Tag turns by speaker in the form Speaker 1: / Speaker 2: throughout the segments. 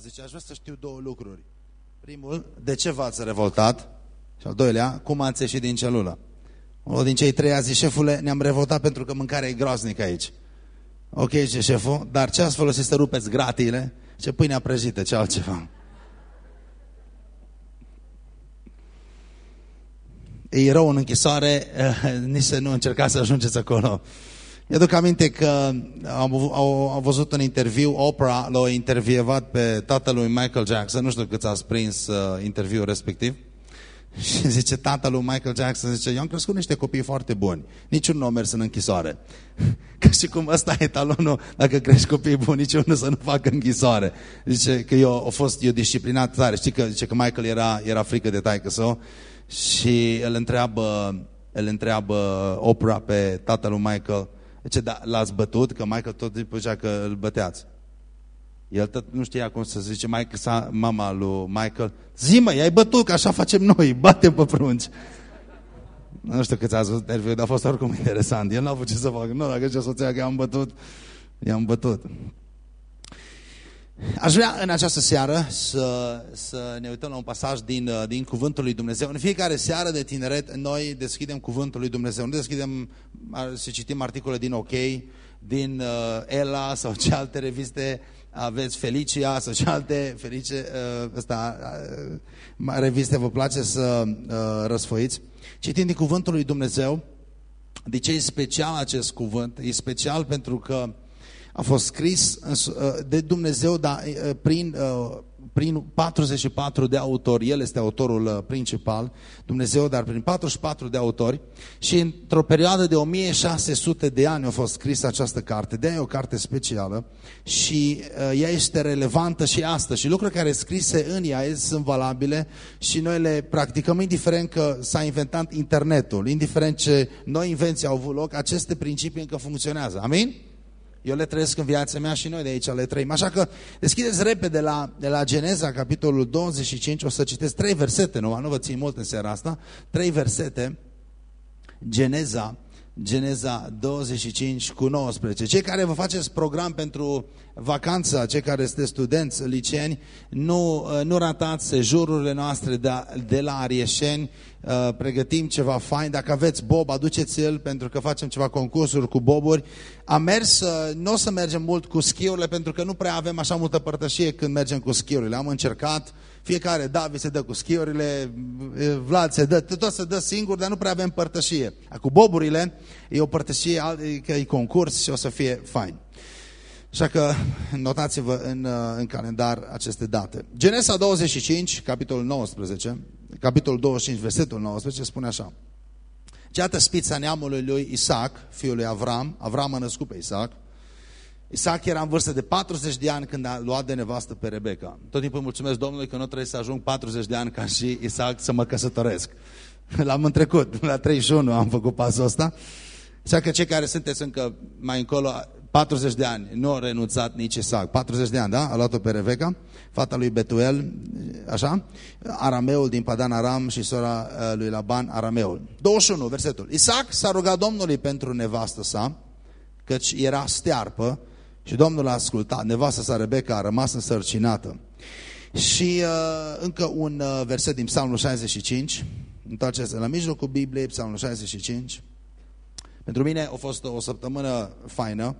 Speaker 1: Zice, aș vrea să știu două lucruri. Primul, de ce v-ați revoltat? Și al doilea, cum ați ieșit din celulă? Unul din cei trei a zis, șefule, ne-am revoltat pentru că mâncarea e groaznică aici. Ok, ce șeful, dar ce ați folosit să rupeți gratiile? Ce pâinea prăjită, ce altceva? E rău în închisoare, nici să nu încercați să ajungeți acolo. Eu aduc aminte că am, am, am văzut un interviu, Oprah l-a intervievat pe tatălui Michael Jackson, nu știu cât ați prins uh, interviul respectiv, și zice tatălui Michael Jackson, zice, eu am crescut niște copii foarte buni, niciunul nu a mers în închisoare. Ca și cum ăsta e talonul, dacă crești copii buni, niciunul să nu facă închisoare. Zice că eu a fost eu disciplinat tare, știi că, zice că Michael era, era frică de taică său? Și el întreabă, el întreabă Oprah pe tatălui Michael, ce, da, l-ați bătut? Că Michael tot zicea că îl băteați. El tot nu știa cum să zice Michael, sa, mama lui Michael, zi mă, i-ai bătut, că așa facem noi, batem pe prunci. Nu știu câți ați văzut interviul, dar a fost oricum interesant. El n-a avut ce să facă. Nu, dacă ce soția că i-am bătut, i-am bătut. Aș vrea în această seară să, să ne uităm la un pasaj din, din Cuvântul lui Dumnezeu. În fiecare seară de tineret noi deschidem Cuvântul lui Dumnezeu. Nu deschidem să citim articole din OK, din uh, Ela sau ce alte reviste aveți, Felicia sau ce alte Felice, uh, ăsta, uh, reviste vă place să uh, răsfoiți. Citim din Cuvântul lui Dumnezeu. De ce e special acest cuvânt? E special pentru că a fost scris de Dumnezeu, dar prin, prin 44 de autori, el este autorul principal, Dumnezeu, dar prin 44 de autori și într-o perioadă de 1600 de ani a fost scrisă această carte, de e o carte specială și ea este relevantă și astăzi și lucrurile care sunt scrise în ea sunt valabile și noi le practicăm indiferent că s-a inventat internetul, indiferent ce noi invenții au avut loc, aceste principii încă funcționează. Amin? Eu le trăiesc în viața mea și noi de aici le trăim. Așa că deschideți repede la, de la Geneza, capitolul 25, o să citesc trei versete, nu, nu vă țin mult în seara asta, trei versete, Geneza, Geneza 25 cu 19. Cei care vă faceți program pentru vacanța, cei care sunteți studenți, liceeni, nu, nu ratați sejururile noastre de, de la Arieșeni, uh, pregătim ceva fain. Dacă aveți bob, aduceți-l pentru că facem ceva concursuri cu boburi. Am mers, uh, nu o să mergem mult cu schiurile pentru că nu prea avem așa multă părtășie când mergem cu schiurile. Am încercat, fiecare, David se dă cu schiurile, Vlad se dă, tot se dă singur, dar nu prea avem părtășie. Cu boburile e o părtășie, că e concurs și o să fie fain. Așa că notați-vă în, în calendar aceste date. Genesa 25, capitolul 19, capitolul 25, versetul 19, spune așa. Ceată spița neamului lui Isaac, fiul lui Avram, Avram a născut pe Isaac, Isaac era în vârstă de 40 de ani când a luat de nevastă pe Rebecca. Tot timpul mulțumesc Domnului că nu trebuie să ajung 40 de ani ca și Isaac să mă căsătoresc. L-am întrecut, la 31 am făcut pasul ăsta. Așa că cei care sunteți încă mai încolo, 40 de ani, nu a renunțat nici Isaac. 40 de ani, da? A luat-o pe Rebecca, fata lui Betuel, așa? Arameul din Padan Aram și sora uh, lui Laban, Arameul. 21, versetul. Isaac s-a rugat Domnului pentru nevastă sa, căci era stearpă, și Domnul a ascultat, nevastă sa Rebecca a rămas însărcinată. Și uh, încă un uh, verset din Psalmul 65, întoarceți la mijlocul Bibliei, Psalmul 65. Pentru mine a fost o săptămână faină.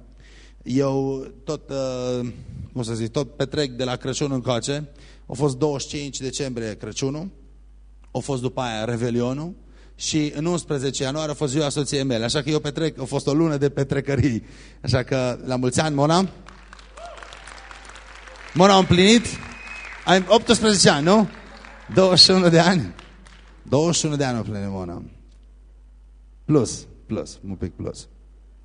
Speaker 1: Eu tot, uh, cum să zic, tot petrec de la Crăciun încoace. A fost 25 decembrie Crăciunul, a fost după aia Revelionul, și în 11 ianuarie a fost ziua soției mele. Așa că eu petrec, a fost o lună de petrecării. Așa că la mulți ani, Mona. Mona a împlinit? Ai 18 ani, nu? 21 de ani. 21 de ani o pline Mona. Plus, plus, un pic plus.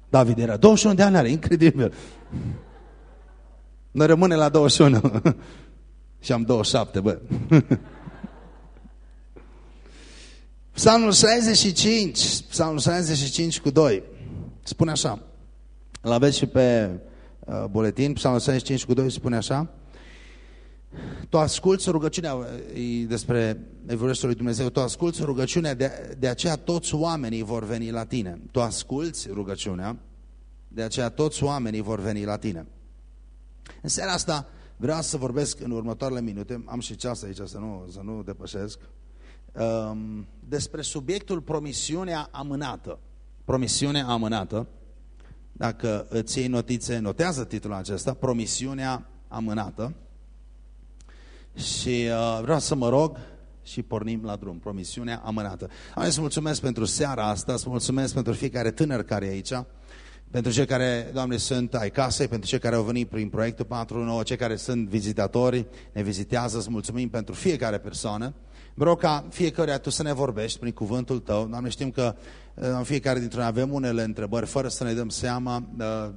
Speaker 1: David era 21 de ani are, incredibil. Noi rămâne la 21. Și am 27, bă. Psalmul 65, Psalmul 65 cu 2, spune așa, îl aveți și pe uh, buletin, Psalmul 65 cu 2 spune așa, tu asculți rugăciunea, e despre Evrește lui Dumnezeu, tu asculți rugăciunea, de, de aceea toți oamenii vor veni la tine. Tu asculți rugăciunea, de aceea toți oamenii vor veni la tine. În seara asta Vreau să vorbesc în următoarele minute, am și ceas aici să nu, să nu depășesc, um, despre subiectul promisiunea amânată. Promisiunea amânată. Dacă îți iei notițe, notează titlul acesta, Promisiunea amânată. Și uh, vreau să mă rog și pornim la drum. Promisiunea amânată. Am să mulțumesc pentru seara asta, să mulțumesc pentru fiecare tânăr care e aici, pentru cei care, Doamne, sunt ai casei, pentru cei care au venit prin proiectul 4.9, cei care sunt vizitatori, ne vizitează, să mulțumim pentru fiecare persoană. Vreau ca fiecare tu să ne vorbești prin cuvântul tău. Doamne, știm că uh, în fiecare dintre noi avem unele întrebări fără să ne dăm seama. Uh,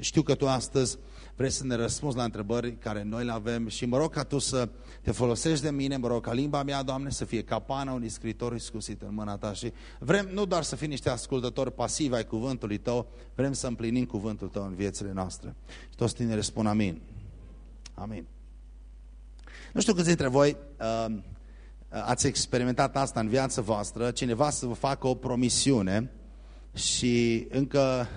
Speaker 1: știu că tu astăzi vrei să ne răspunzi la întrebări care noi le avem și mă rog ca tu să te folosești de mine, mă rog ca limba mea, Doamne, să fie capana unui scritor iscusit în mâna ta și vrem nu doar să fim niște ascultători pasivi ai cuvântului tău, vrem să împlinim cuvântul tău în viețile noastre. Și toți tineri spun amin. Amin. Nu știu câți dintre voi uh, ați experimentat asta în viața voastră, cineva să vă facă o promisiune și încă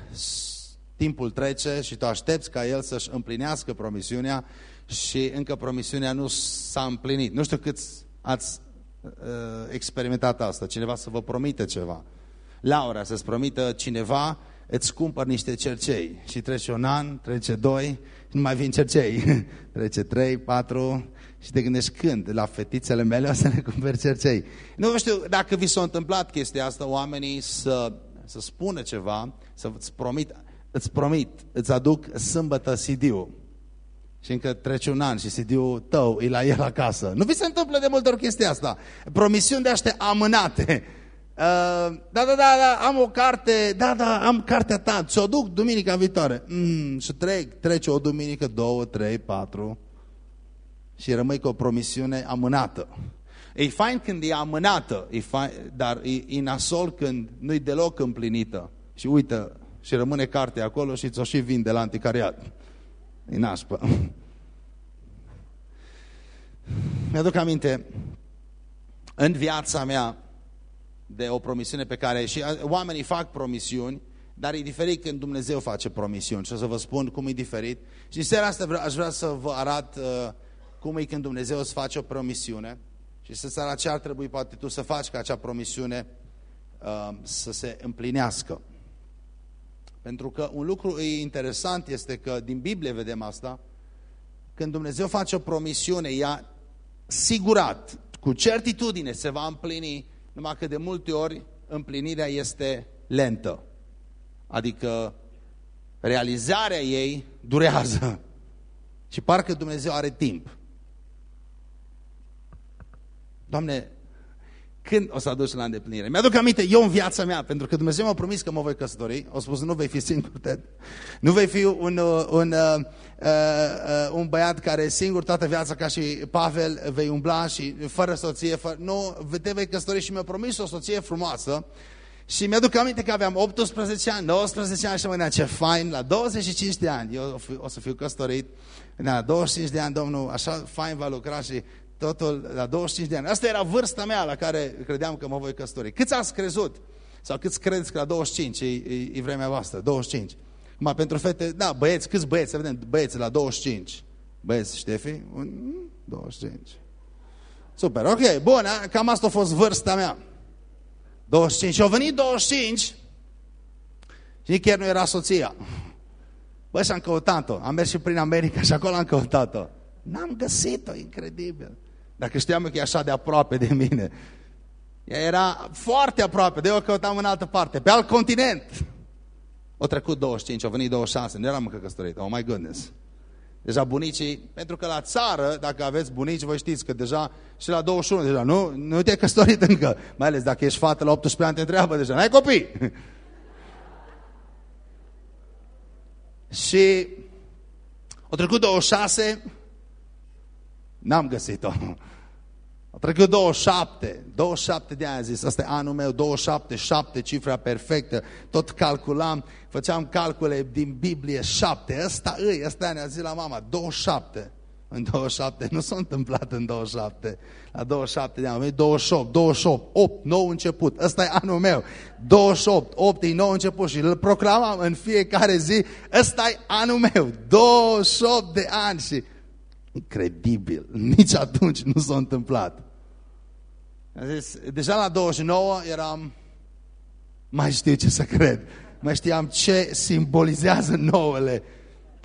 Speaker 1: timpul trece și tu aștepți ca el să-și împlinească promisiunea și încă promisiunea nu s-a împlinit. Nu știu câți ați uh, experimentat asta, cineva să vă promite ceva. Laura, să-ți promită cineva, îți cumpăr niște cercei și trece un an, trece doi, nu mai vin cercei. trece trei, patru și te gândești când? La fetițele mele o să ne cumperi cercei. Nu știu dacă vi s-a întâmplat chestia asta, oamenii să, să spună ceva, să-ți promit, îți promit, îți aduc sâmbătă CD-ul. Și încă trece un an și CD-ul tău e la el acasă. Nu vi se întâmplă de multe ori chestia asta. Promisiuni de aște amânate. Uh, da, da, da, da, am o carte, da, da, am cartea ta, ți-o duc duminica viitoare. Mm, și trec, trece o duminică, două, trei, patru și rămâi cu o promisiune amânată. E fain când e amânată, e fain, dar e, e nasol când nu-i deloc împlinită. Și uite, și rămâne cartea acolo și ți-o și vinde la anticariat. E nașpă. Mi-aduc aminte, în viața mea, de o promisiune pe care și oamenii fac promisiuni, dar e diferit când Dumnezeu face promisiuni. Și o să vă spun cum e diferit. Și în seara asta aș vrea să vă arăt uh, cum e când Dumnezeu îți face o promisiune și să-ți arăt ce ar trebui poate tu să faci ca acea promisiune uh, să se împlinească. Pentru că un lucru interesant este că din Biblie vedem asta, când Dumnezeu face o promisiune, ea sigurat, cu certitudine se va împlini, numai că de multe ori împlinirea este lentă. Adică realizarea ei durează. Și parcă Dumnezeu are timp. Doamne, când o să aduci la îndeplinire? Mi-aduc aminte, eu în viața mea, pentru că Dumnezeu m-a promis că mă voi căsători, au spus, nu vei fi singur, Ted. Nu vei fi un, uh, un, uh, uh, uh, un băiat care singur toată viața ca și Pavel vei umbla și fără soție, fără... nu, te vei căsători și mi-a promis o soție frumoasă. Și mi-aduc aminte că aveam 18 ani, 19 ani și mă gândeam, ce fain, la 25 de ani eu o să fiu căsătorit, la 25 de ani, Domnul, așa fain va lucra și totul la 25 de ani. Asta era vârsta mea la care credeam că mă voi căsători. Câți ați crezut? Sau câți credeți că la 25 e, e, e vremea voastră? 25. Acum, pentru fete, da, băieți, câți băieți? Să vedem, băieți la 25. Băieți, Ștefi? 25. Super, ok, bun, cam asta a fost vârsta mea. 25. Și au venit 25 și nici chiar nu era soția. Băi, și am căutat-o. Am mers și prin America și acolo am căutat-o. N-am găsit-o, incredibil. Dacă știam că e așa de aproape de mine. Ea era foarte aproape, de eu o căutam în altă parte, pe alt continent. O trecut 25, au venit 26, nu eram încă căsătorit, oh my goodness. Deja bunicii, pentru că la țară, dacă aveți bunici, voi știți că deja și la 21, deja nu, nu te-ai căsătorit încă. Mai ales dacă ești fată la 18 ani, te întreabă deja, n-ai copii. și au trecut 26, n-am găsit-o. A trecut 27, 27 de ani, a zis, asta e anul meu, 27, 7, cifra perfectă, tot calculam, făceam calcule din Biblie, 7, ăsta îi, ăsta ne-a zis la mama, 27, în 27, nu s-a întâmplat în 27, la 27 de ani, 28, 28, 8, nou început, ăsta e anul meu, 28, 8 e nou început și îl proclamam în fiecare zi, ăsta e anul meu, 28 de ani și Incredibil. Nici atunci nu s-a întâmplat. Am zis, deja la 29 eram, mai știu ce să cred. Mai știam ce simbolizează nouăle.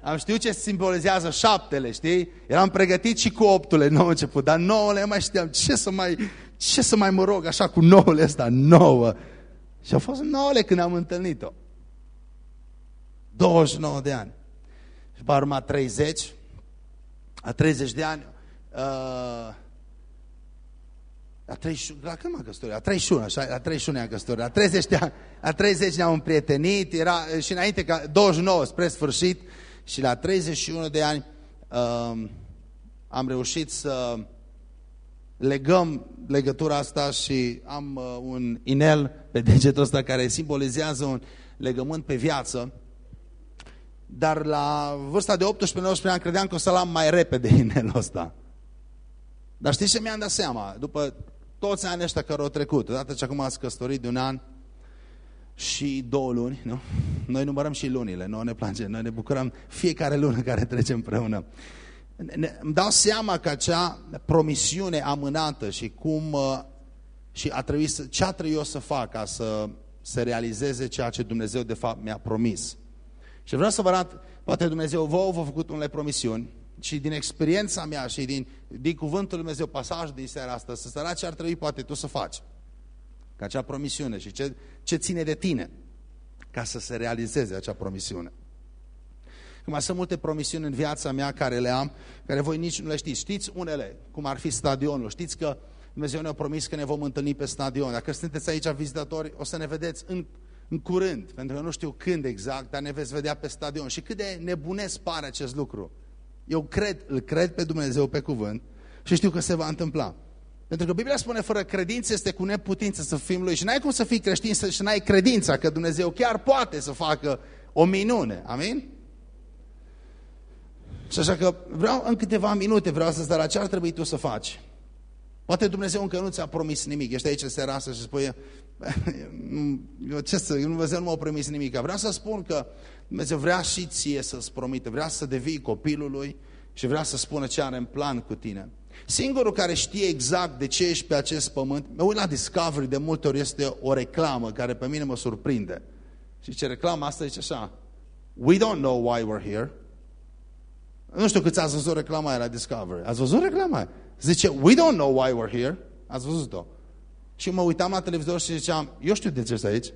Speaker 1: Am știut ce simbolizează șaptele, știi? Eram pregătit și cu optule nou început, dar nouăle mai știam ce să mai, ce să mai mă rog așa cu nouăle ăsta, nouă. Și au fost nouăle când am întâlnit-o. 29 de ani. Și va urma 30. A 30 de ani, uh, la 31, la când m-am căsătorit? La 31, așa, la 31 am căsătorit. La 30, de ani, la 30 ne-am împrietenit, era și înainte, ca 29 spre sfârșit, și la 31 de ani uh, am reușit să legăm legătura asta și am uh, un inel pe degetul ăsta care simbolizează un legământ pe viață. Dar la vârsta de 18-19 ani credeam că o să-l am mai repede inelul ăsta. Dar știți ce mi-am dat seama? După toți anii ăștia care au trecut, odată ce acum ați căsătorit de un an și două luni, nu? Noi numărăm și lunile, noi ne place, noi ne bucurăm fiecare lună care trece împreună. Ne, îmi dau seama că acea promisiune amânată și cum uh, și a trebuit să, ce a trebuit eu să fac ca să se realizeze ceea ce Dumnezeu de fapt mi-a promis. Și vreau să vă arăt, poate Dumnezeu vouă v-a făcut unele promisiuni și din experiența mea și din, din cuvântul Lui Dumnezeu, pasaj din seara asta, să se ce ar trebui poate tu să faci. Ca acea promisiune și ce, ce ține de tine ca să se realizeze acea promisiune. Cum sunt multe promisiuni în viața mea care le am, care voi nici nu le știți. Știți unele, cum ar fi stadionul. Știți că Dumnezeu ne-a promis că ne vom întâlni pe stadion. Dacă sunteți aici vizitatori, o să ne vedeți în, în curând, pentru că nu știu când exact, dar ne veți vedea pe stadion. Și cât de nebunesc pare acest lucru. Eu cred, îl cred pe Dumnezeu pe cuvânt și știu că se va întâmpla. Pentru că Biblia spune, fără credință este cu neputință să fim Lui. Și n-ai cum să fii creștin și n-ai credința că Dumnezeu chiar poate să facă o minune. Amin? Și așa că vreau în câteva minute, vreau să-ți la ce ar trebui tu să faci. Poate Dumnezeu încă nu ți-a promis nimic. Ești aici seara asta și spui, eu, ce să, Dumnezeu nu m-a promis nimic. Vreau să spun că Dumnezeu vrea și ție să-ți promite, vrea să devii copilul lui și vrea să spună ce are în plan cu tine. Singurul care știe exact de ce ești pe acest pământ, mă uit la Discovery, de multe ori este o reclamă care pe mine mă surprinde. Și ce reclamă asta zice așa, We don't know why we're here. Nu știu câți ați văzut reclama aia la Discovery. Ați văzut reclama aia? Zice, we don't know why we're here. Ați văzut-o. Și mă uitam la televizor și ziceam, eu știu de ce ești aici.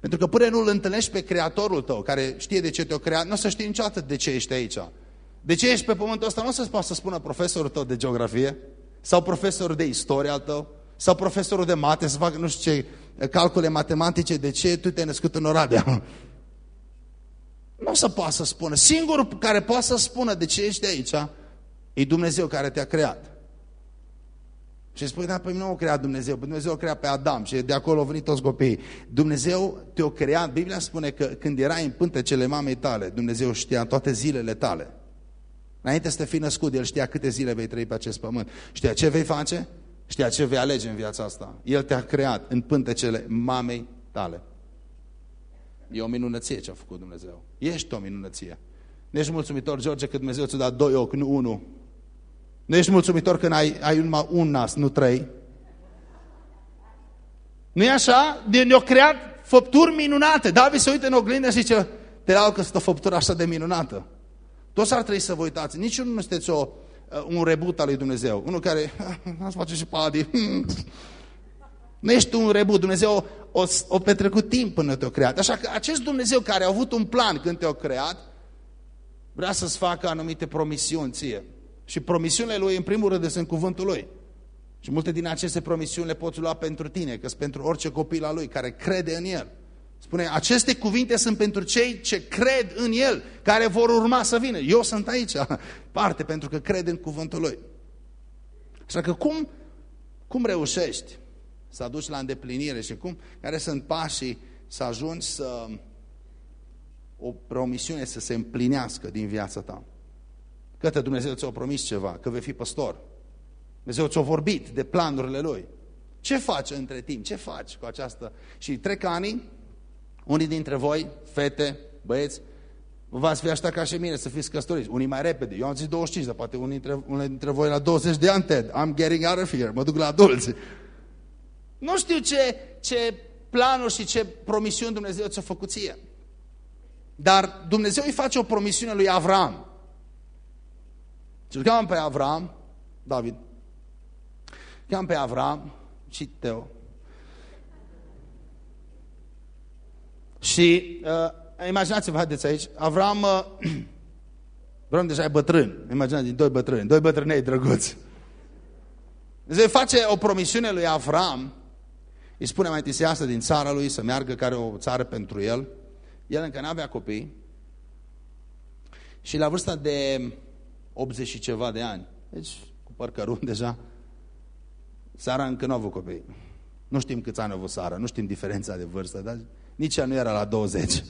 Speaker 1: Pentru că până nu îl întâlnești pe Creatorul tău, care știe de ce te-a creat, nu o să știi niciodată de ce ești aici. De ce ești pe pământul ăsta? Nu o să-ți poată să spună profesorul tău de geografie, sau profesorul de istorie al tău, sau profesorul de mate, să facă nu știu ce calcule matematice, de ce tu te-ai născut în Oradea. Nu o să poată să spună. Singurul care poate să spună de ce ești aici, e Dumnezeu care te-a creat. Și spui, da, pe mine nu a creat Dumnezeu, Dumnezeu a creat pe Adam și de acolo au venit toți copiii. Dumnezeu te-a creat, Biblia spune că când erai în pântecele mamei tale, Dumnezeu știa toate zilele tale. Înainte să te fi născut, El știa câte zile vei trăi pe acest pământ. Știa ce vei face, știa ce vei alege în viața asta. El te-a creat în pântecele mamei tale. E o minunăție ce a făcut Dumnezeu. Ești o minunăție. Nu ești mulțumitor, George, că Dumnezeu ți-a dat doi ochi, nu unul. Nu ești mulțumitor când ai, ai numai un nas, nu trei. nu e așa? Ne-a creat făpturi minunate. David se uită în oglindă și zice, te lau că sunt o făptură așa de minunată. Toți ar trebui să vă uitați. Niciunul nu sunteți o, uh, un rebut al lui Dumnezeu. Unul care, ați face și padi. Nu ești un rebut. Dumnezeu o, o petrecut timp până te-a creat. Așa că acest Dumnezeu care a avut un plan când te-a creat, vrea să-ți facă anumite promisiuni ție. Și promisiunile lui, în primul rând, sunt cuvântul lui. Și multe din aceste promisiuni le poți lua pentru tine, că sunt pentru orice copil al lui care crede în el. Spune, aceste cuvinte sunt pentru cei ce cred în El, care vor urma să vină. Eu sunt aici, parte, pentru că cred în cuvântul Lui. Așa că cum, cum reușești să aduci la îndeplinire și cum, care sunt pașii să ajungi să o promisiune să se împlinească din viața ta? Către Dumnezeu ți-a promis ceva, că vei fi păstor. Dumnezeu ți-a vorbit de planurile Lui. Ce faci între timp? Ce faci cu această? Și trec ani unii dintre voi, fete, băieți, V-ați fi așa ca și mine să fiți căsătoriți. Unii mai repede. Eu am zis 25, dar poate unii dintre, unii dintre voi la 20 de ani, Ted. I'm getting out of here. Mă duc la adulți. Nu știu ce, ce planuri și ce promisiuni Dumnezeu ți-a făcut ție. Dar Dumnezeu îi face o promisiune lui Avram. Și îl cheamă pe Avram, David, cheamă pe Avram și Teo. Și uh, imaginați-vă, haideți aici, Avram, uh, Avram deja e bătrân, imaginați doi bătrâni, doi bătrânei drăguți. Dumnezeu face o promisiune lui Avram, îi spune mai întâi să din țara lui, să meargă care o țară pentru el. El încă nu avea copii. Și la vârsta de 80 și ceva de ani, deci cu părcărun deja, Sara încă nu a avut copii. Nu știm câți ani a avut Sara, nu știm diferența de vârstă, dar nici ea nu era la 20.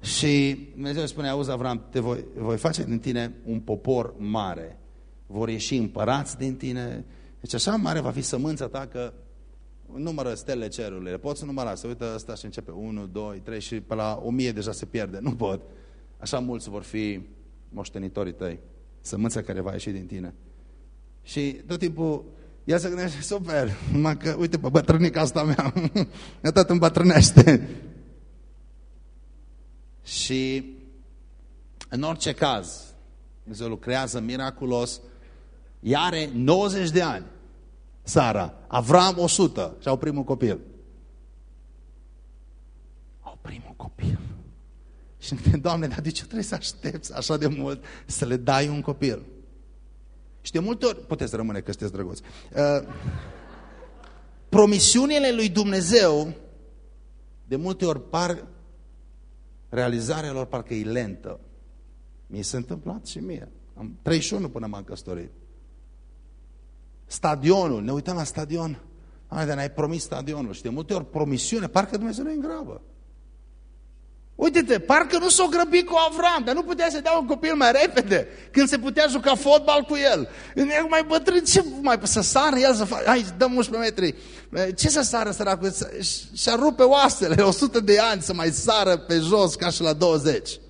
Speaker 1: Și Dumnezeu spune, auzi Avram, te voi, voi face din tine un popor mare. Vor ieși împărați din tine. Deci așa mare va fi sămânța ta că numără stelele cerurile. Poți număra, să uită ăsta și începe 1, 2, 3 și pe la 1000 deja se pierde. Nu pot. Așa mulți vor fi moștenitorii tăi. Sămânța care va ieși din tine. Și tot timpul ea se gândește, super, numai că, uite, pe bătrânica asta mea, ea tot îmbătrânește. Și în orice caz, Dumnezeu lucrează miraculos, ea are 90 de ani, Sara, Avram 100 și au primul copil. Au primul copil. Și ne Doamne, dar de ce trebuie să aștepți așa de mult să le dai un copil? Și de multe ori, puteți rămâne că sunteți drăguți, uh, promisiunile lui Dumnezeu de multe ori par, realizarea lor parcă e lentă. Mi s-a întâmplat și mie. Am 31 până m-am căsătorit. Stadionul, ne uităm la stadion. Hai, dar n-ai promis stadionul. Și de multe ori promisiune, parcă Dumnezeu nu e în grabă. Uite-te, parcă nu s-o grăbit cu Avram, dar nu putea să dea un copil mai repede, când se putea juca fotbal cu el. E mai bătrân, ce mai să sară el să facă? Hai, dăm 11 metri. Ce să sară săracul? Și-a rupe oasele, 100 de ani să mai sară pe jos ca și la 20.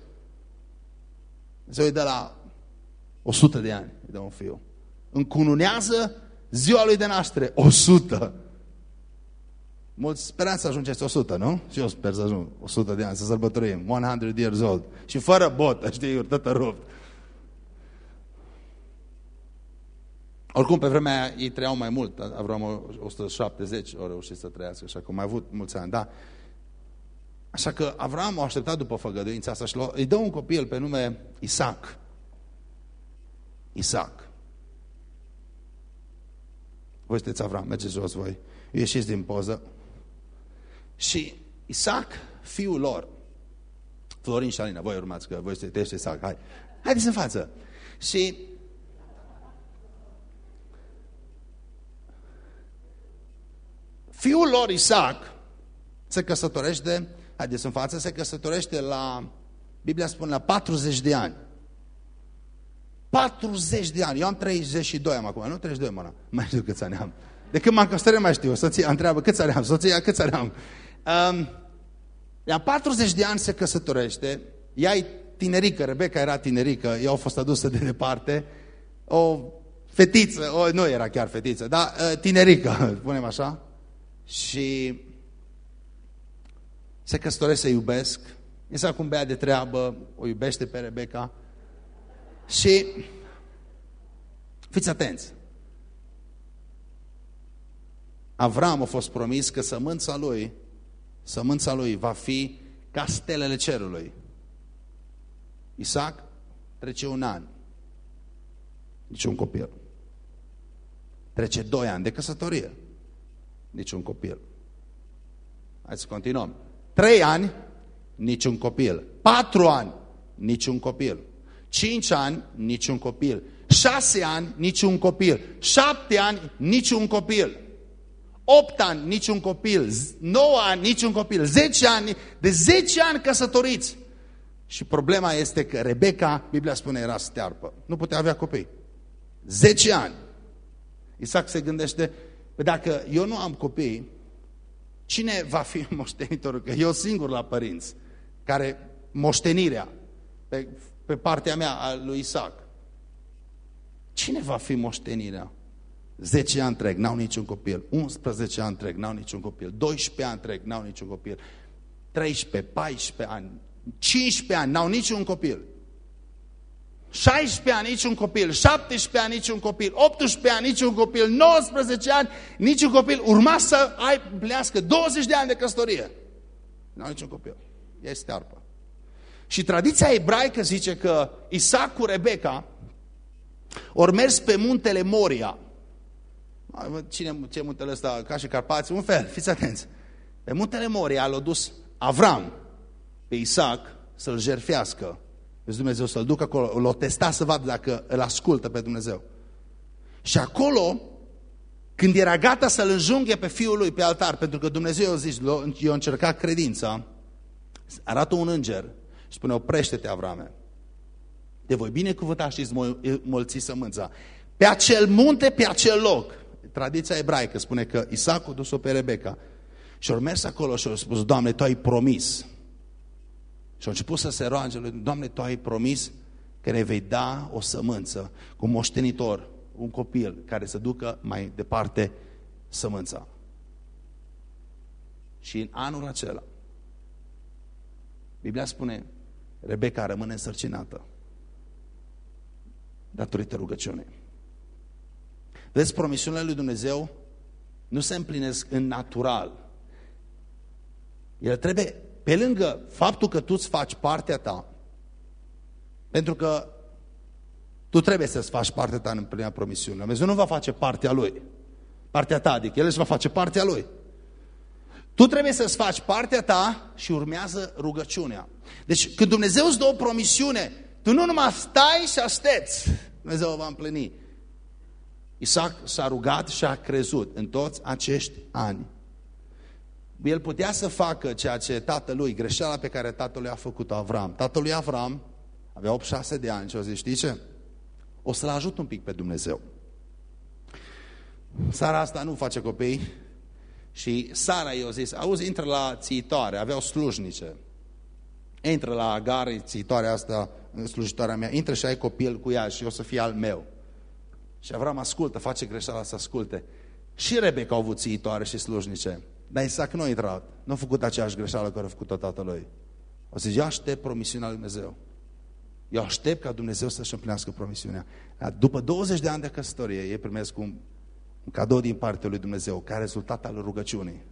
Speaker 1: Se uită la 100 de ani, îi dă un fiu. Încununează ziua lui de naștere, 100. Mulți sperați să ajungeți 100, nu? Și eu sper să ajung 100 de ani, să sărbătorim, 100 years old. Și fără botă, știi, tot rupt. Oricum, pe vremea aia, ei trăiau mai mult, Avram 170 au reușit să trăiască, așa că au mai avut mulți ani, da. Așa că Avram a așteptat după făgăduința asta și îi dă un copil pe nume Isaac. Isaac. Voi sunteți Avram, mergeți jos voi. Ieșiți din poză. Și Isaac, fiul lor, Florin și Alina, voi urmați că voi sunteți Isaac, hai. Haideți în față. Și fiul lor Isaac se căsătorește, haideți în față, se căsătorește la, Biblia spune la 40 de ani. 40 de ani. Eu am 32 am acum, nu 32 mă, mai știu câți ani am. De când m-am căsătorit mai știu. Soția întreabă câți ani am, soția câți ani am. Um, ea 40 de ani se căsătorește, ea e tinerică, Rebecca era tinerică, ea a fost adusă de departe, o fetiță, o, nu era chiar fetiță, dar uh, tinerică, spunem așa, și se căsătorește, se iubesc, este acum bea de treabă, o iubește pe Rebecca. Și fiți atenți, Avram a fost promis că sămânța lui sămânța lui va fi ca stelele cerului. Isaac trece un an, nici un copil. Trece doi ani de căsătorie, nici un copil. Hai să continuăm. Trei ani, nici un copil. Patru ani, nici un copil. Cinci ani, nici un copil. Șase ani, nici un copil. Șapte ani, nici un copil. 8 ani niciun copil, 9 ani niciun copil, 10 ani, de 10 ani căsătoriți. Și problema este că Rebecca, Biblia spune, era stearpă. Nu putea avea copii. 10 ani. Isaac se gândește, păi dacă eu nu am copii, cine va fi moștenitorul? Că eu singur la părinți, care moștenirea pe, pe partea mea a lui Isaac. Cine va fi moștenirea? 10 ani întreg, n-au niciun copil. 11 ani întreg, n-au niciun copil. 12 ani întreg, n-au niciun copil. 13, 14 ani, 15 ani, n-au niciun copil. 16 ani, niciun copil, 17 ani, niciun copil, 18 ani, niciun copil, 19 ani, niciun copil. Urma să ai plească 20 de ani de căsătorie. Nu au niciun copil. Este arpă. Și tradiția ebraică zice că Isaac cu Rebecca ori mers pe muntele Moria. Cine, ce muntele ăsta? Ca și Carpați? Un fel, fiți atenți. Pe muntele Moria l-a dus Avram pe Isaac să-l jerfească. Vezi Dumnezeu să-l ducă acolo, l-a testat să vadă dacă îl ascultă pe Dumnezeu. Și acolo, când era gata să-l înjunghe pe fiul lui pe altar, pentru că Dumnezeu i-a zis, i-a încercat credința, arată un înger și spune, oprește-te, Avrame. Te voi binecuvânta și îți mulți sămânța. Pe acel munte, pe acel loc. Tradiția ebraică spune că Isaac a dus-o pe Rebecca. Și au mers acolo și au spus, Doamne, Tu ai promis. Și au început să se roage lui, Doamne, Tu ai promis că ne vei da o sămânță cu moștenitor, un copil care să ducă mai departe sămânța. Și în anul acela, Biblia spune, Rebecca rămâne însărcinată datorită rugăciunii. Vezi, promisiunile lui Dumnezeu nu se împlinesc în natural. El trebuie, pe lângă faptul că tu îți faci partea ta, pentru că tu trebuie să-ți faci partea ta în împlinirea promisiunii. Dumnezeu nu va face partea Lui. Partea ta, adică El își va face partea Lui. Tu trebuie să-ți faci partea ta și urmează rugăciunea. Deci când Dumnezeu îți dă o promisiune, tu nu numai stai și aștepți, Dumnezeu o va împlini. Isaac s-a rugat și a crezut în toți acești ani. El putea să facă ceea ce tatălui, greșeala pe care tatălui a făcut-o Avram. Tatălui Avram avea 8-6 de ani și o zis, știi ce? O să-l ajut un pic pe Dumnezeu. Sara asta nu face copii și Sara i-a zis, auzi, intră la țiitoare, aveau slujnice. Intră la Agar, țiitoarea asta, slujitoarea mea, intră și ai copil cu ea și o să fie al meu. Și Avram ascultă, face greșeala să asculte. Și Rebecca au avut țiitoare și slujnice. Dar Isaac nu a intrat, nu a făcut aceeași greșeală care a făcut-o tatălui. O să zice, eu aștept promisiunea lui Dumnezeu. Eu aștept ca Dumnezeu să-și împlinească promisiunea. După 20 de ani de căsătorie, ei primesc un, un cadou din partea lui Dumnezeu, ca rezultat al rugăciunii.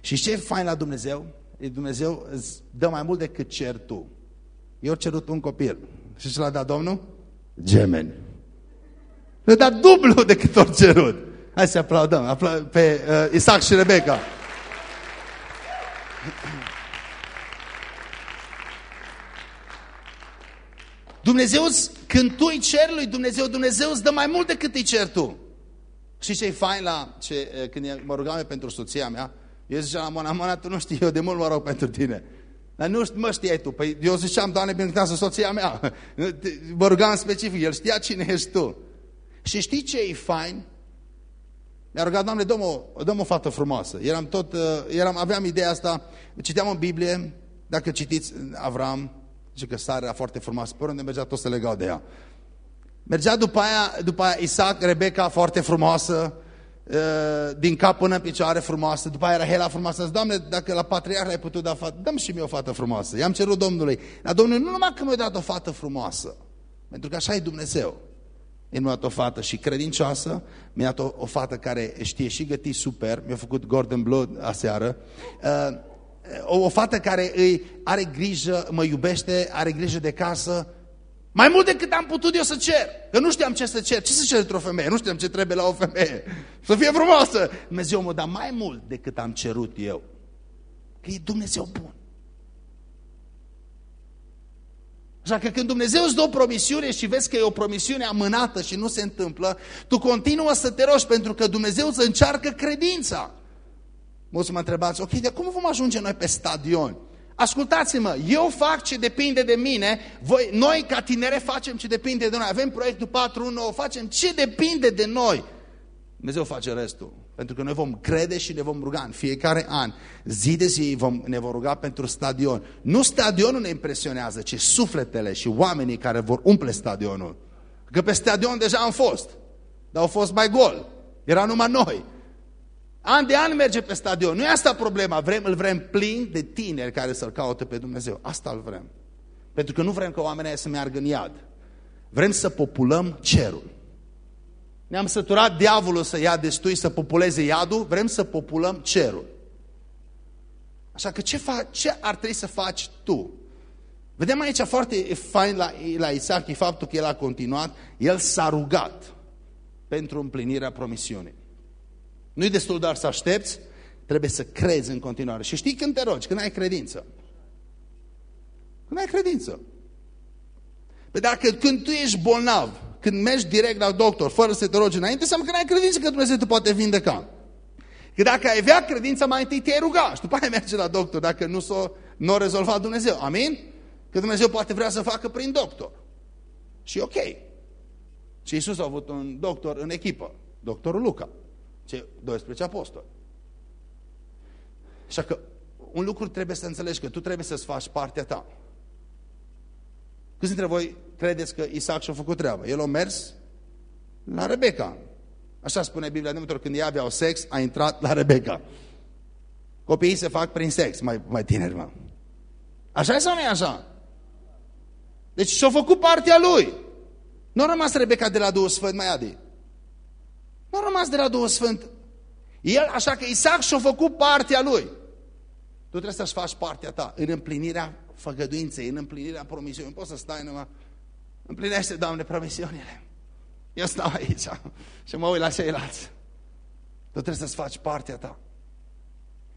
Speaker 1: Și ce e fain la Dumnezeu? Dumnezeu îți dă mai mult decât cer tu. Eu cerut un copil. Și ce l-a dat Domnul? Gemeni. Le-a dat dublu decât ori cerut. Hai să aplaudăm Apla pe uh, Isaac și Rebecca. Dumnezeu, când tu îi ceri lui Dumnezeu, Dumnezeu îți dă mai mult decât îi ceri tu. Și ce e fain la ce, uh, când mă rugam pentru soția mea, eu ziceam la Mona, Mona, tu nu știi, eu de mult mă rog pentru tine. Dar nu mă știai tu. Păi eu ziceam, Doamne, binecuvântează soția mea. Mă rugam specific, el știa cine ești tu. Și știi ce e fain? Mi-a rugat, Doamne, dă o, dă o fată frumoasă. Eram tot, uh, eram, aveam ideea asta, citeam în Biblie, dacă citiți Avram, zice că Sara era foarte frumoasă, pe unde mergea tot să legau de ea. Mergea după aia, după aia Isaac, Rebecca, foarte frumoasă, uh, din cap până în picioare frumoasă, după aia era Hela frumoasă. Doamne, dacă la patriarh ai putut da fată, dăm și mie o fată frumoasă. I-am cerut Domnului. Dar Domnul nu numai că mi-a dat o fată frumoasă, pentru că așa e Dumnezeu. El mi-a dat o fată și credincioasă, mi-a dat o, o fată care știe și găti super, mi-a făcut Gordon Blood aseară, uh, o, o fată care îi are grijă, mă iubește, are grijă de casă, mai mult decât am putut eu să cer. Că nu știam ce să cer. Ce să cer într-o femeie? Nu știam ce trebuie la o femeie. Să fie frumoasă. Dumnezeu mă da mai mult decât am cerut eu. Că e Dumnezeu bun. Așa că când Dumnezeu îți dă o promisiune și vezi că e o promisiune amânată și nu se întâmplă, tu continuă să te rogi pentru că Dumnezeu îți încearcă credința. Mulți mă întrebați, ok, de cum vom ajunge noi pe stadion? Ascultați-mă, eu fac ce depinde de mine, voi, noi ca tinere facem ce depinde de noi, avem proiectul 4.1, facem ce depinde de noi. Dumnezeu face restul. Pentru că noi vom crede și ne vom ruga în fiecare an. Zi de zi vom, ne vom ruga pentru stadion. Nu stadionul ne impresionează, ci sufletele și oamenii care vor umple stadionul. Că pe stadion deja am fost, dar au fost mai gol. Era numai noi. An de an merge pe stadion. Nu e asta problema. Vrem, îl vrem plin de tineri care să-L caute pe Dumnezeu. Asta îl vrem. Pentru că nu vrem ca oamenii să meargă în iad. Vrem să populăm cerul. Ne-am săturat diavolul să ia destui să populeze iadul, vrem să populăm cerul. Așa că ce, fa ce ar trebui să faci tu? Vedem aici foarte fain la, la Isaac e faptul că el a continuat, el s-a rugat pentru împlinirea promisiunii. Nu-i destul doar să aștepți, trebuie să crezi în continuare. Și știi când te rogi, când ai credință. Când ai credință. Păi dacă când tu ești bolnav, când mergi direct la doctor, fără să te rogi înainte, înseamnă că n-ai credință că Dumnezeu te poate vindeca. Că dacă ai avea credință, mai întâi te-ai ruga și după aia merge la doctor, dacă nu s-o nu rezolvat Dumnezeu. Amin? Că Dumnezeu poate vrea să facă prin doctor. Și ok. Și Iisus a avut un doctor în echipă, doctorul Luca, cei 12 apostoli. Așa că un lucru trebuie să înțelegi, că tu trebuie să-ți faci partea ta. Câți dintre voi credeți că Isaac și-a făcut treaba? El a mers la Rebecca. Așa spune Biblia de multe ori, când ei aveau sex, a intrat la Rebecca. Copiii se fac prin sex, mai, mai tineri, mă. Așa e sau nu e așa? Deci și-a făcut partea lui. Nu a rămas Rebecca de la Duhul Sfânt, mai adi. Nu a rămas de la Duhul Sfânt. El, așa că Isaac și-a făcut partea lui. Tu trebuie să-și faci partea ta în împlinirea făgăduinței, în împlinirea promisiunii. Poți să stai numai, împlinește, Doamne, promisiunile. Eu stau aici și mă uit la ceilalți. Tu trebuie să-ți faci partea ta.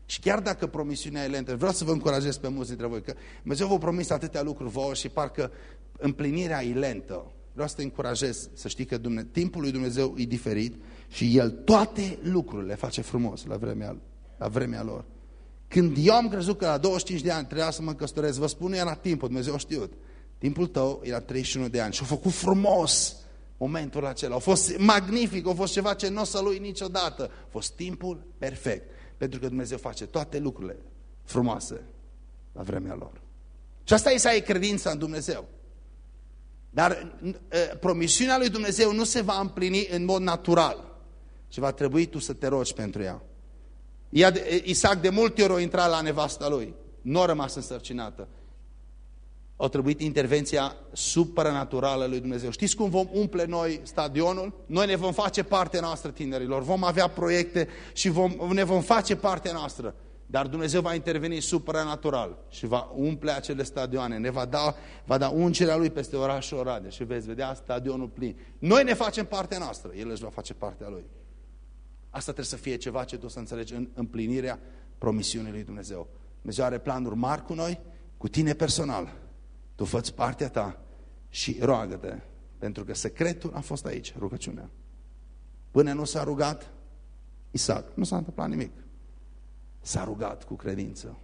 Speaker 1: Și chiar dacă promisiunea e lentă, vreau să vă încurajez pe mulți dintre voi, că Dumnezeu vă promis atâtea lucruri vouă și parcă împlinirea e lentă. Vreau să te încurajez să știi că Dumnezeu, timpul lui Dumnezeu e diferit și El toate lucrurile le face frumos la vremea, la vremea lor. Când eu am crezut că la 25 de ani trebuia să mă căsătoresc, vă spun, era timpul, Dumnezeu a știut. Timpul tău era 31 de ani și a făcut frumos momentul acela. A fost magnific, a fost ceva ce nu o să lui niciodată. A fost timpul perfect. Pentru că Dumnezeu face toate lucrurile frumoase la vremea lor. Și asta e să ai credința în Dumnezeu. Dar promisiunea lui Dumnezeu nu se va împlini în mod natural. Și va trebui tu să te rogi pentru ea. Isaac de multe ori a intrat la nevasta lui. Nu a rămas însărcinată. A trebuit intervenția supranaturală lui Dumnezeu. Știți cum vom umple noi stadionul? Noi ne vom face partea noastră tinerilor. Vom avea proiecte și vom, ne vom face partea noastră. Dar Dumnezeu va interveni supranatural și va umple acele stadioane. Ne va da, va da ungerea Lui peste orașul Oradea și veți vedea stadionul plin. Noi ne facem partea noastră. El își va face partea Lui. Asta trebuie să fie ceva ce tu să înțelegi în împlinirea promisiunii lui Dumnezeu. Dumnezeu are planuri mari cu noi, cu tine personal. Tu fă partea ta și roagă-te, pentru că secretul a fost aici, rugăciunea. Până nu s-a rugat Isaac, nu s-a întâmplat nimic. S-a rugat cu credință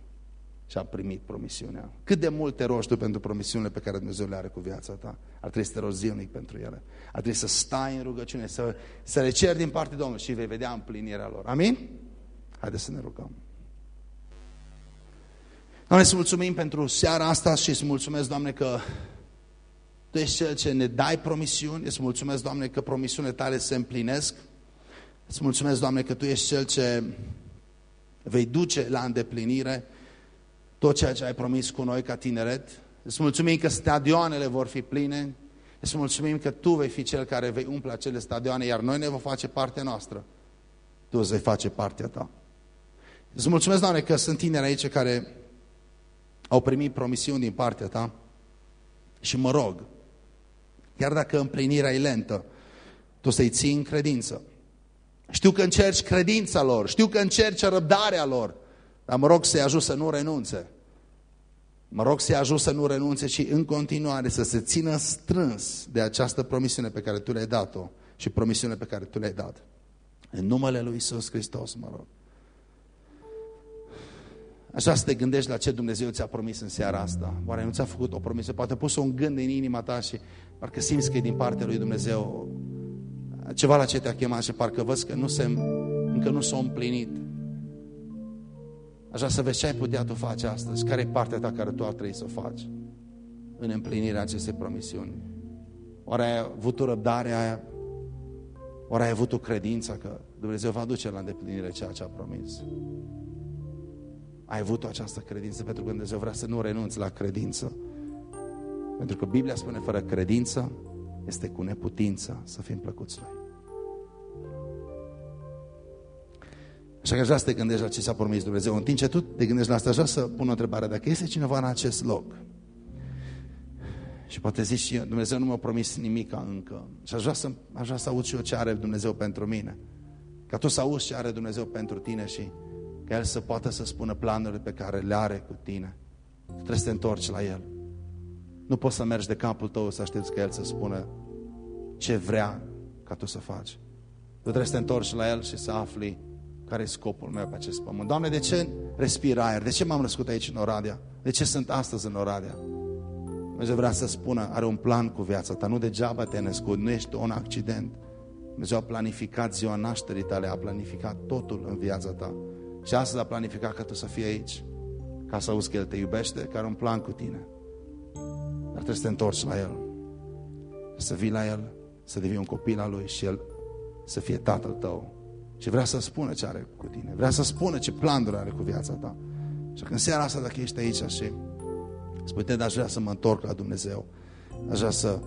Speaker 1: și a primit promisiunea. Cât de mult te rogi tu pentru promisiunile pe care Dumnezeu le are cu viața ta? Ar trebui să te rogi zilnic pentru ele. Ar trebui să stai în rugăciune, să, să le ceri din partea Domnului și vei vedea împlinirea lor. Amin? Haideți să ne rugăm. Doamne, să mulțumim pentru seara asta și să mulțumesc, Doamne, că Tu ești Cel ce ne dai promisiuni. Îți mulțumesc, Doamne, că promisiunile tale se împlinesc. Îți mulțumesc, Doamne, că Tu ești Cel ce vei duce la îndeplinire tot ceea ce ai promis cu noi ca tineret. Îți mulțumim că stadioanele vor fi pline. Îți mulțumim că Tu vei fi Cel care vei umple acele stadioane, iar noi ne vom face partea noastră. Tu îți vei face partea Ta. Îți mulțumesc, Doamne, că sunt tineri aici care au primit promisiuni din partea Ta și mă rog, chiar dacă împlinirea e lentă, Tu să-i ții în credință. Știu că încerci credința lor, știu că încerci răbdarea lor, dar mă rog să-i ajut să nu renunțe. Mă rog să-i ajut să nu renunțe și în continuare să se țină strâns de această promisiune pe care Tu le-ai dat-o și promisiunea pe care Tu le-ai dat. În numele Lui Iisus Hristos, mă rog. Așa să te gândești la ce Dumnezeu ți-a promis în seara asta. Oare nu ți-a făcut o promisiune? Poate pus un gând în inima ta și parcă simți că e din partea lui Dumnezeu ceva la ce te-a chemat și parcă văd că nu se încă nu s-au împlinit. Aș vrea să vezi ce ai putea tu face astăzi, care e partea ta care tu ar trebui să o faci în împlinirea acestei promisiuni. Oare ai avut o răbdare aia? Oare ai avut o credință că Dumnezeu va duce la îndeplinire ceea ce a promis? Ai avut această credință pentru că Dumnezeu vrea să nu renunți la credință. Pentru că Biblia spune fără credință este cu neputință să fim plăcuți Lui. Așa că aș vrea să te gândești la ce ți-a promis Dumnezeu. În timp ce tu te gândești la asta, aș vrea să pun o întrebare. Dacă este cineva în acest loc și poate zici, Dumnezeu nu mi-a promis nimic încă și aș vrea, să, aș vrea să aud și eu ce are Dumnezeu pentru mine. Ca tu să auzi ce are Dumnezeu pentru tine și ca El să poată să spună planurile pe care le are cu tine. Tu trebuie să te întorci la El. Nu poți să mergi de capul tău să aștepți ca El să spună ce vrea ca tu să faci. Tu trebuie să te întorci la El și să afli care e scopul meu pe acest pământ. Doamne, de ce respir aer? De ce m-am născut aici în Oradea? De ce sunt astăzi în Oradea? Dumnezeu vrea să spună, are un plan cu viața ta, nu degeaba te-ai născut, nu ești un accident. Dumnezeu a planificat ziua nașterii tale, a planificat totul în viața ta. Și astăzi a planificat ca tu să fii aici, ca să auzi că El te iubește, că are un plan cu tine. Dar trebuie să te întorci la El, să vii la El, să devii un copil al Lui și El să fie Tatăl tău. Și vrea să spună ce are cu tine, vrea să spună ce planuri are cu viața ta. Și când seara asta, dacă ești aici și spui, te, aș vrea să mă întorc la Dumnezeu, aș vrea să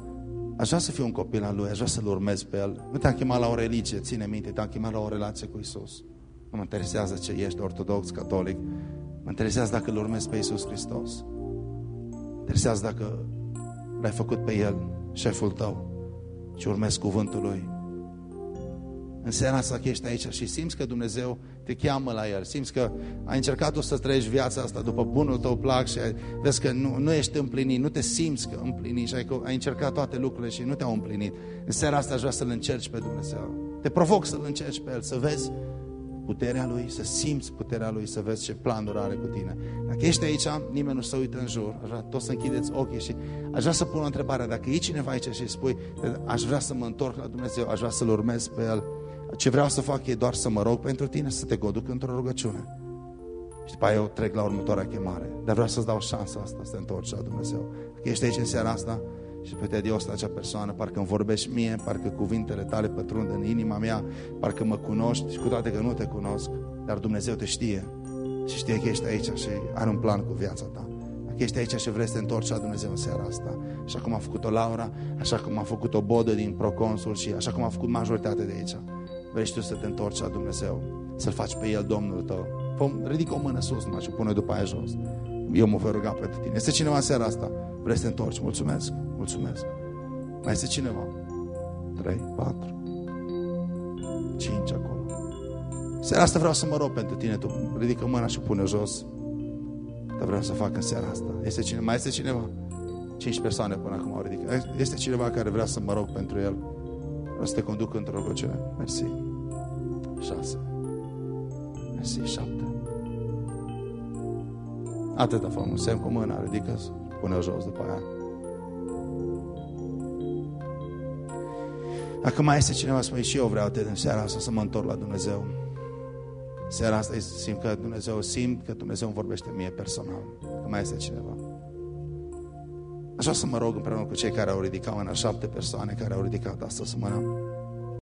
Speaker 1: Aș vrea să fiu un copil al Lui, aș vrea să-L urmez pe El. Nu te-am chemat la o religie, ține minte, te-am chemat la o relație cu Isus. Nu mă interesează ce ești, ortodox, catolic. Mă interesează dacă îl urmezi pe Isus Hristos. Mă interesează dacă l-ai făcut pe El, șeful tău, și urmezi cuvântul Lui. În seara asta că ești aici și simți că Dumnezeu te cheamă la El, simți că ai încercat tu să trăiești viața asta după bunul tău plac și ai, vezi că nu, nu ești împlinit, nu te simți că împlinit și ai, ai încercat toate lucrurile și nu te-au împlinit. În seara asta aș vrea să-L încerci pe Dumnezeu. Te provoc să-L încerci pe El, să vezi puterea Lui, să simți puterea Lui, să vezi ce planuri are cu tine. Dacă ești aici, nimeni nu se uită în jur, aș vrea tot să închideți ochii și aș vrea să pun o întrebare. Dacă e cineva aici și spui, aș vrea să mă întorc la Dumnezeu, aș vrea să-L urmez pe El, ce vreau să fac e doar să mă rog pentru tine, să te conduc într-o rugăciune. Și după aia eu trec la următoarea chemare. Dar vreau să-ți dau șansa asta să te întorci la Dumnezeu. Că ești aici în seara asta și pe Dios la acea persoană, parcă îmi vorbești mie, parcă cuvintele tale pătrund în inima mea, parcă mă cunoști și cu toate că nu te cunosc, dar Dumnezeu te știe și știe că ești aici și are un plan cu viața ta. Dacă ești aici și vrei să te întorci la Dumnezeu în seara asta, așa cum a făcut-o Laura, așa cum a făcut-o Bodă din Proconsul și așa cum a făcut majoritatea de aici, vrei tu să te întorci la Dumnezeu, să-L faci pe El Domnul tău. Vom ridică o mână sus numai și pune după aia jos. Eu mă voi ruga pentru tine. Este cineva în seara asta? Vrei să te întorci? Mulțumesc, mulțumesc. Mai este cineva? 3, 4, 5 acolo. Seara asta vreau să mă rog pentru tine. Tu ridică mâna și pune jos. Dar vreau să fac în seara asta. Este cine? Mai este cineva? Cinci persoane până acum au ridicat. Este cineva care vrea să mă rog pentru el? Vreau să te conduc într-o rugăciune. Mersi. Șase. Mersi. Șapte. Atâta fă un semn cu mâna, ridică pune-o jos după aia. Dacă mai este cineva, spune și eu vreau te în seara asta să mă întorc la Dumnezeu. Seara asta simt că Dumnezeu, simt că Dumnezeu îmi vorbește mie personal. Că mai este cineva. Așa să mă rog împreună cu cei care au ridicat mâna, șapte persoane care au ridicat astăzi mâna.